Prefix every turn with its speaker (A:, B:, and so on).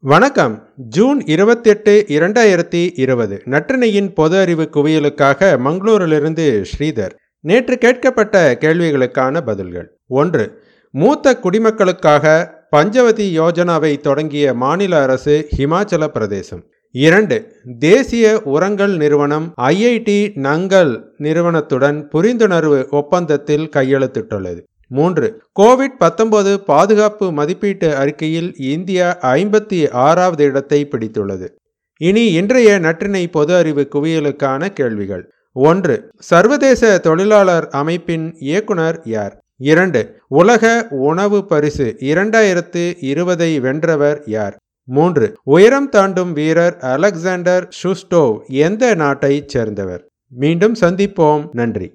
A: வணக்கம். ஜூன் இருபத்தெட்டு இரண்டாயிரத்தி இருபது. நற்றினையின் பொது அறிவு குவியலுக்காக மங்களூரிலிருந்து ஸ்ரீதர். நேற்று கேட்கப்பட்ட கேள்விகளுக்கான பதில்கள். ஒன்று மூத்த குடிமக்களுக்காக பஞ்சவதி யோஜனாவை தொடங்கிய மாநில அரசு ஹிமாச்சல பிரதேசம். இரண்டு தேசிய உரங்கள் நிறுவனம் ஐஐடி நங்கல் நிறுவனத்துடன் புரிந்துணர்வு ஒப்பந்தத்தில் கையெழுத்திட்டுள்ளது. மூன்று. கோவிட் பத்தொன்பது பாதுகாப்பு மதிப்பீட்டு அறிக்கையில் இந்தியா ஐம்பத்தி ஆறாவது இடத்தை பிடித்துள்ளது. இனி இன்றைய நற்றினை பொது அறிவு குவியலுக்கான கேள்விகள். ஒன்று. சர்வதேச தொழிலாளர் அமைப்பின் இயக்குனர் யார்? இரண்டு. உலக உணவு பரிசு இரண்டாயிரத்து இருபதை வென்றவர் யார்? மூன்று. உயரம் தாண்டும் வீரர் அலெக்சாண்டர் ஷுஸ்டோவ் எந்த நாட்டைச் சேர்ந்தவர்? மீண்டும் சந்திப்போம். நன்றி.